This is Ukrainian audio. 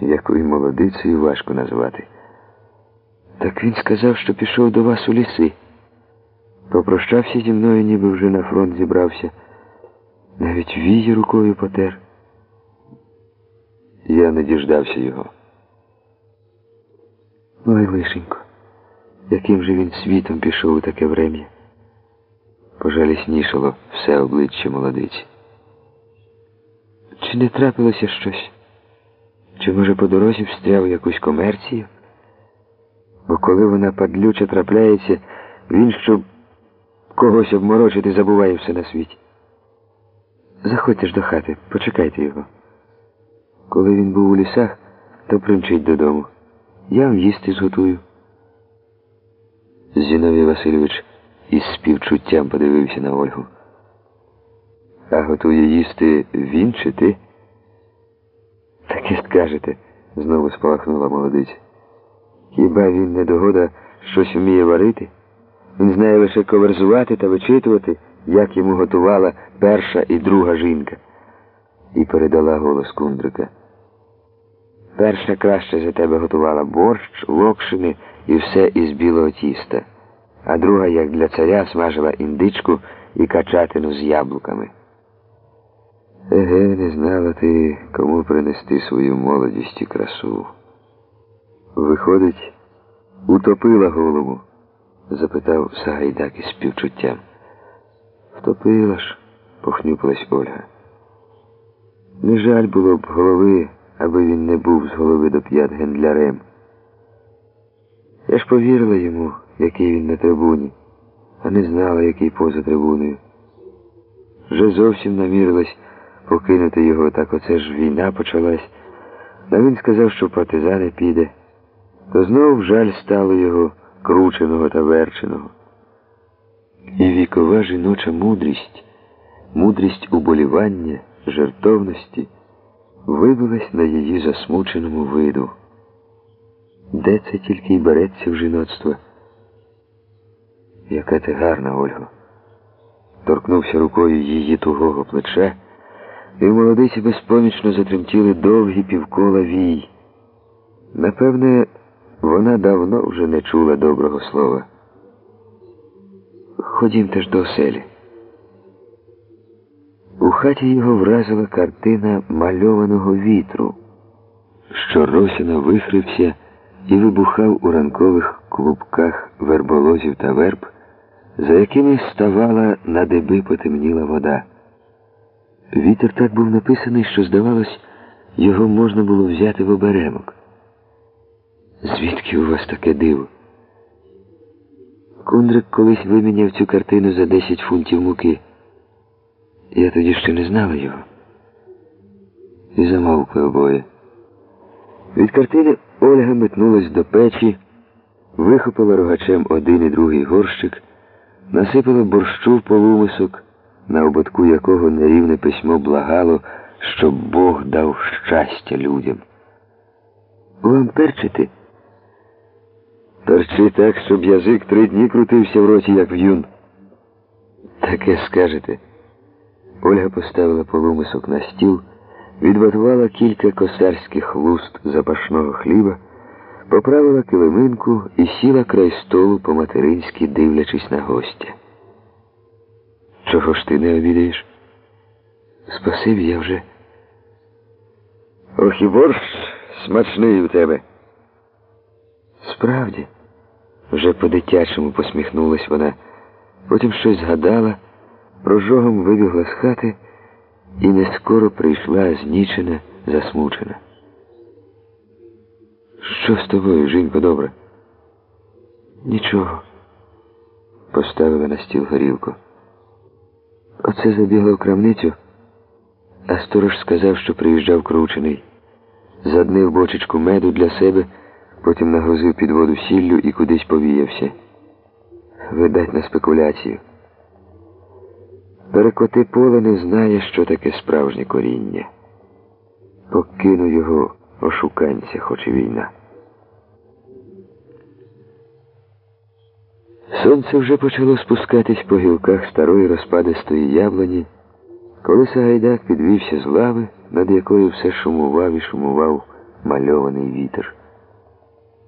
якою молодицею важко назвати. Так він сказав, що пішов до вас у ліси. Попрощався зі мною, ніби вже на фронт зібрався. Навіть вії рукою потер. Я не діждався його. Ой, лишенько, яким же він світом пішов у таке врем'я. Пожаліснішало все обличчя молодиці. Чи не трапилося щось? Чи, може, по дорозі встряв якусь комерцію? Бо коли вона падлюча трапляється, він, щоб когось обморочити, забуває все на світі. Заходьте ж до хати, почекайте його. Коли він був у лісах, то примчить додому. Я вам їсти зготую. Зіновій Васильович із співчуттям подивився на Ольгу. А готує їсти він чи ти? Таке скажете, знову спалахнула молодиця. Хіба він не догода щось вміє варити? Він знає лише коверзувати та вичитувати, як йому готувала перша і друга жінка. І передала голос кундрика. Перша краще за тебе готувала борщ, локшини і все із білого тіста, а друга, як для царя, смажила індичку і качатину з яблуками. Еге, не знала ти, кому принести свою молодість і красу. Виходить, утопила голову? запитав Сагайдак із співчуттям. Втопила ж, похнюпилась Ольга. Не жаль було б голови, аби він не був з голови до п'ят гендлярем. Я ж повірила йому, який він на трибуні, а не знала, який поза трибуною. Вже зовсім намірилась покинути його, так оце ж війна почалась. А він сказав, що партизани піде. То знов жаль стало його крученого та верченого. І вікова жіноча мудрість, мудрість уболівання, жертовності вибилась на її засмученому виду. Де це тільки й береться в жіноцтво? Яка ти гарна, Ольго. Торкнувся рукою її тугого плеча, і в молодиці безпомічно затремтіли довгі півкола вій. Напевне, вона давно вже не чула доброго слова. Ходімте ж до оселі. У хаті його вразила картина мальованого вітру, що росіно вихрився і вибухав у ранкових клубках верболозів та верб, за якими ставала на деби потемніла вода. Вітер так був написаний, що, здавалось, його можна було взяти в оберемок. Звідки у вас таке диво? Кундрик колись виміняв цю картину за 10 фунтів муки. Я тоді ще не знала його. І замовкли обоє. Від картини Ольга метнулась до печі, вихопила рогачем один і другий горщик, насипала борщу в полумисок, на ободку якого нерівне письмо благало, щоб Бог дав щастя людям. Вам перчити? Перчи так, щоб язик три дні крутився в роті, як в'юн. Таке скажете. Ольга поставила полумисок на стіл, відватувала кілька косарських луст запашного хліба, поправила килиминку і сіла край столу по-материнськи, дивлячись на гостя. Чого ж ти не обідаєш? Спасибі я вже. Ох і борщ смачний у тебе. Справді, вже по-дитячому посміхнулась вона, потім щось згадала, прожогом вибігла з хати і не скоро прийшла знічена, засмучена. Що з тобою, жінко, добре? Нічого. Поставила на стіл горілку. Оце забігла в крамницю, а сторож сказав, що приїжджав кручений. Заднив бочечку меду для себе, потім нагрузив під воду сіллю і кудись повіявся. Видать на спекуляцію. Перекоти поле не знає, що таке справжнє коріння. Покину його ошуканця, хоч і війна. Сонце вже почало спускатись по гілках старої розпадистої яблуні, коли Сагайдак підвівся з лави, над якою все шумував і шумував мальований вітер.